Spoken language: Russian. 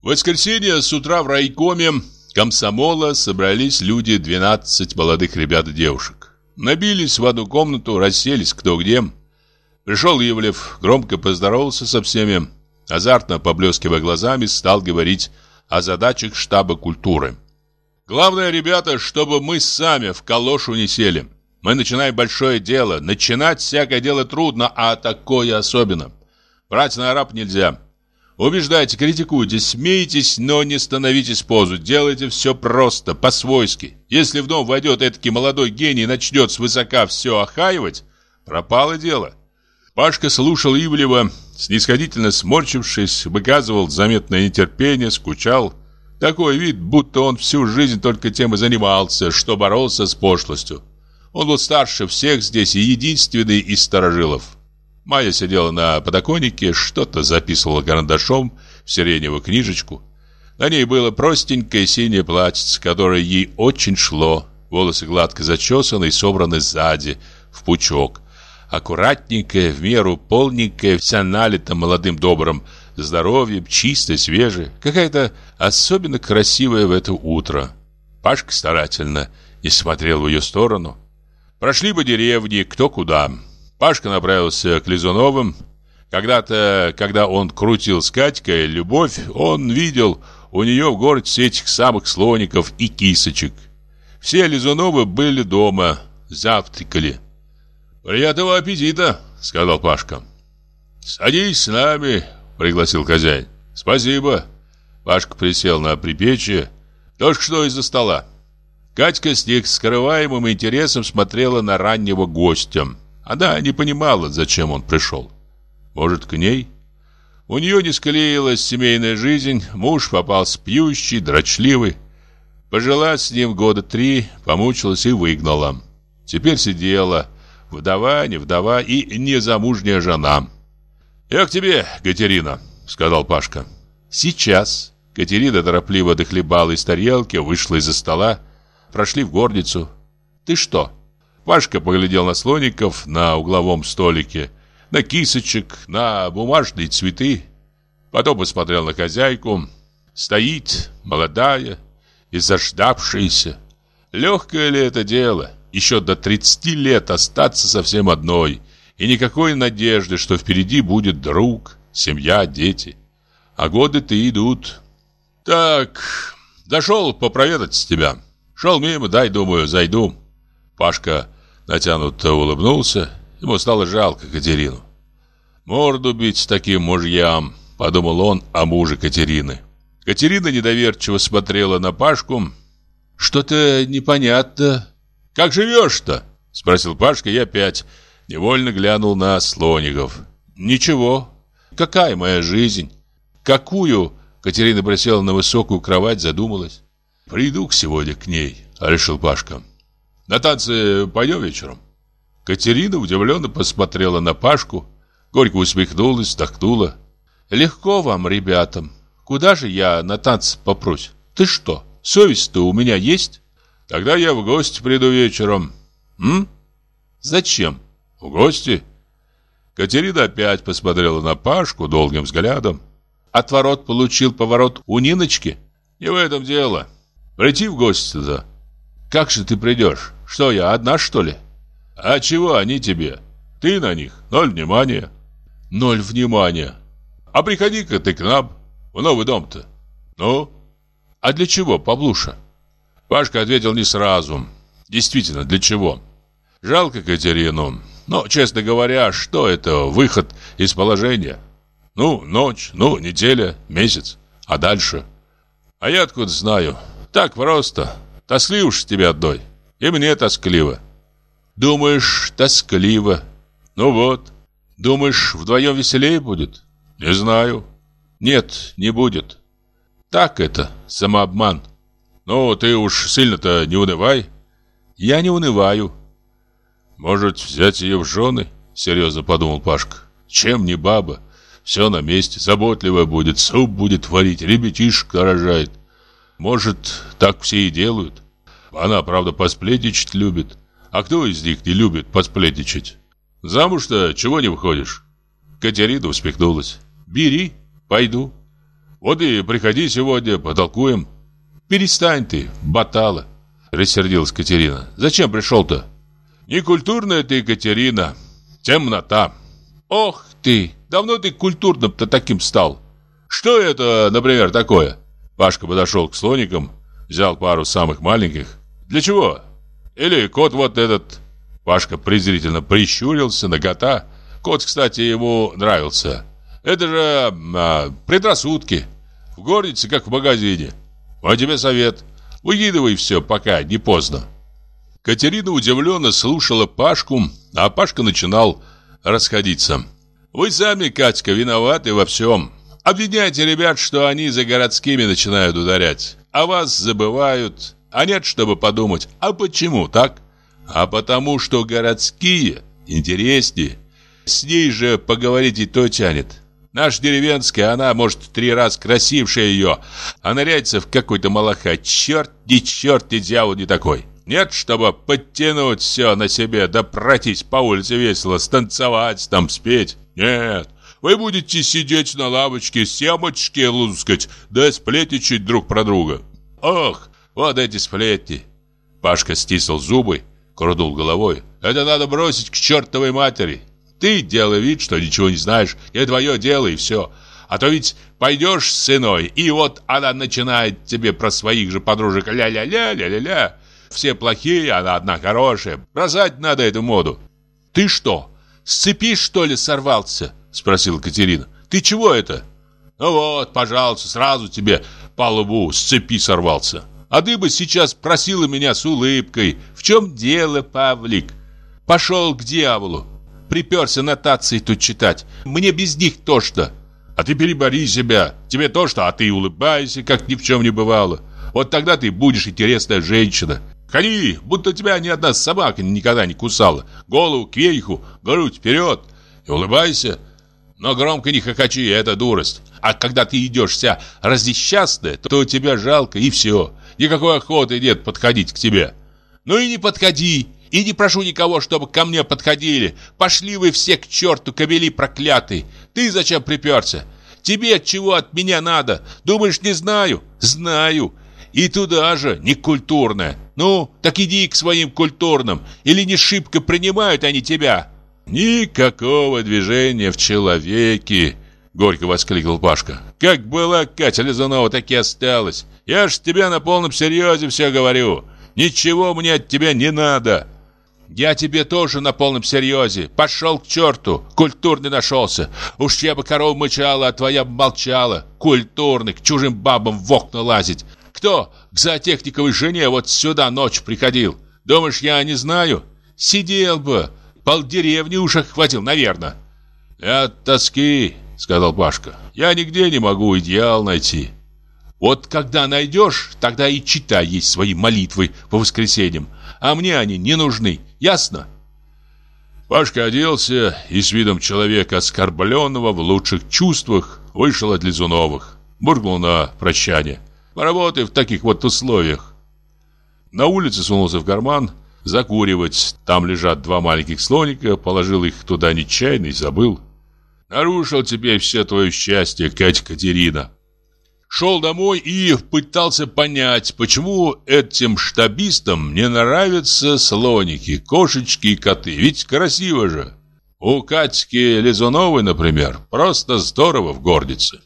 В воскресенье с утра в райкоме комсомола собрались люди 12 молодых ребят и девушек. Набились в одну комнату, расселись кто где. Пришел Ивлев, громко поздоровался со всеми, азартно поблескивая глазами, стал говорить о задачах штаба культуры. Главное, ребята, чтобы мы сами в калошу не сели. Мы начинаем большое дело. Начинать всякое дело трудно, а такое особенно. Брать на раб нельзя. Убеждайте, критикуйте, смейтесь, но не становитесь позу. Делайте все просто, по-свойски. Если в дом войдет этакий молодой гений и начнет свысока все охаивать, пропало дело. Пашка слушал Ивлева, снисходительно сморчившись, выказывал заметное нетерпение, скучал. Такой вид, будто он всю жизнь только тем и занимался, что боролся с пошлостью. Он был старше всех здесь и единственный из старожилов. Майя сидела на подоконнике, что-то записывала карандашом в сиреневую книжечку. На ней было простенькое синее платьице, которое ей очень шло. Волосы гладко зачесаны и собраны сзади, в пучок. Аккуратненькая, в меру полненькая, вся налита молодым добрым здоровьем, чистая, свежая. Какая-то особенно красивая в это утро. Пашка старательно не смотрел в ее сторону. Прошли по деревне, кто куда. Пашка направился к Лизуновым. Когда-то, когда он крутил с Катькой любовь, он видел у нее в городе этих самых слоников и кисочек. Все Лизуновы были дома, завтракали. «Приятного аппетита!» — сказал Пашка. «Садись с нами!» — пригласил хозяин. «Спасибо!» Пашка присел на припечье, только что из-за стола. Катька с скрываемым интересом смотрела на раннего гостя. Она не понимала, зачем он пришел. Может, к ней? У нее не склеилась семейная жизнь, муж попался пьющий, дрочливый. Пожила с ним года три, помучилась и выгнала. Теперь сидела, вдова, не вдова и незамужняя жена. «Я к тебе, Катерина», — сказал Пашка. «Сейчас». Катерина торопливо дохлебала из тарелки, вышла из-за стола. Прошли в горницу. «Ты что?» Пашка поглядел на слоников на угловом столике, на кисочек, на бумажные цветы. Потом посмотрел на хозяйку. Стоит, молодая и заждавшаяся. Легкое ли это дело? Еще до 30 лет остаться совсем одной. И никакой надежды, что впереди будет друг, семья, дети. А годы-то идут. Так, дошел попроведать тебя. Шел мимо, дай, думаю, зайду. Пашка Натянуто улыбнулся. Ему стало жалко Катерину. «Морду бить таким мужьям», — подумал он о муже Катерины. Катерина недоверчиво смотрела на Пашку. «Что-то непонятно. Как живешь-то?» — спросил Пашка и опять невольно глянул на Слоников. «Ничего. Какая моя жизнь? Какую?» Катерина присела на высокую кровать, задумалась. «Приду сегодня к ней», — решил Пашка. На танцы пойдем вечером?» Катерина удивленно посмотрела на Пашку, горько усмехнулась, вздохнула. «Легко вам, ребятам. Куда же я на танцы попрусь? Ты что, совесть-то у меня есть?» «Тогда я в гости приду вечером». «М? Зачем?» «В гости?» Катерина опять посмотрела на Пашку долгим взглядом. «Отворот получил поворот у Ниночки?» «Не в этом дело. Прийти в гости-то». «Как же ты придешь? Что я, одна что ли? А чего они тебе? Ты на них ноль внимания. Ноль внимания. А приходи-ка ты к нам, в новый дом-то. Ну? А для чего, Павлуша? Пашка ответил не сразу. Действительно, для чего? Жалко Катерину. Но, честно говоря, что это выход из положения? Ну, ночь, ну, неделя, месяц. А дальше? А я откуда знаю? Так просто. Тоскливо уж тебе одной. И мне тоскливо. Думаешь, тоскливо. Ну вот. Думаешь, вдвоем веселее будет? Не знаю. Нет, не будет. Так это, самообман. Ну, ты уж сильно-то не унывай. Я не унываю. Может, взять ее в жены? Серьезно подумал Пашка. Чем не баба? Все на месте, заботливая будет, суп будет варить, ребятишка рожает. Может, так все и делают. Она, правда, посплетничать любит. А кто из них не любит посплетничать? Замуж-то чего не выходишь? Катерина усмехнулась. Бери, пойду. Вот и приходи сегодня, потолкуем. Перестань ты, батала, рассердилась Катерина. Зачем пришел-то? Некультурная ты, Катерина. Темнота. Ох ты, давно ты культурным-то таким стал. Что это, например, такое? Пашка подошел к слоникам, взял пару самых маленьких. Для чего? Или кот вот этот. Пашка презрительно прищурился на кота. Кот, кстати, ему нравился. Это же а, предрассудки. В горнице, как в магазине. А тебе совет. Выкидывай все, пока не поздно. Катерина удивленно слушала Пашку, а Пашка начинал расходиться. Вы сами, Катька, виноваты во всем. Обвиняйте ребят, что они за городскими начинают ударять. А вас забывают. А нет, чтобы подумать, а почему так? А потому что городские интереснее. С ней же поговорить и то тянет. Наш деревенская, она, может, три раз красившая ее, а ныряется в какой-то малаха. Черт, ни черт, ни дьявол не такой. Нет, чтобы подтянуть все на себе, да пройтись по улице весело, станцевать, там спеть. Нет, вы будете сидеть на лавочке, семочки лускать, да сплетничать друг про друга. Ох, вот эти сплетни. Пашка стиснул зубы, крутнул головой. Это надо бросить к чертовой матери. Ты делай вид, что ничего не знаешь, и твое дело, и все. А то ведь пойдешь с сыной, и вот она начинает тебе про своих же подружек ля-ля-ля-ля-ля-ля. Все плохие, она одна хорошая. Бросать надо эту моду. Ты что, с цепи, что ли, сорвался? Спросила Катерина. Ты чего это? Ну вот, пожалуйста, сразу тебе по лбу с цепи сорвался. А бы сейчас просила меня с улыбкой. В чем дело, Павлик? Пошел к дьяволу. Приперся нотации тут читать. Мне без них тошно. А ты перебори себя. Тебе то, что, а ты улыбайся, как ни в чем не бывало. Вот тогда ты будешь интересная женщина. Ходи, будто тебя ни одна собака никогда не кусала. Голову кверху, грудь вперед. И улыбайся. Но громко не хохочи, это дурость. А когда ты идешь вся разнесчастная, то тебя жалко и все. Никакой охоты нет подходить к тебе. Ну и не подходи. И не прошу никого, чтобы ко мне подходили. Пошли вы все к черту, кобели проклятый. Ты зачем приперся? Тебе чего от меня надо? Думаешь, не знаю? Знаю. И туда же, некультурная. Ну, так иди к своим культурным. Или не шибко принимают они тебя? Никакого движения в человеке, горько воскликнул Пашка. Как была Катя Лизунова, так и осталась. Я ж тебе на полном серьезе все говорю. Ничего мне от тебя не надо. Я тебе тоже на полном серьезе. Пошел к черту. Культурный нашелся. Уж я бы коров мычала, а твоя молчала. Культурный, к чужим бабам в окна лазить. Кто к зоотехниковой жене вот сюда ночь приходил? Думаешь, я не знаю? Сидел бы. Полдеревни уж охватил, наверное. От тоски, сказал Пашка. Я нигде не могу идеал найти. Вот когда найдешь, тогда и читай есть свои молитвы по воскресеньям. А мне они не нужны, ясно? Пашка оделся и с видом человека, оскорбленного в лучших чувствах, вышел от Лизуновых. Буркнул на прощание. Поработай в таких вот условиях. На улице сунулся в карман закуривать. Там лежат два маленьких слоника, положил их туда нечаянно и забыл. Нарушил теперь все твое счастье, Катя Катерина. Шел домой и пытался понять, почему этим штабистам не нравятся слоники, кошечки и коты. Ведь красиво же. У Катьки Лизуновой, например, просто здорово в гордице.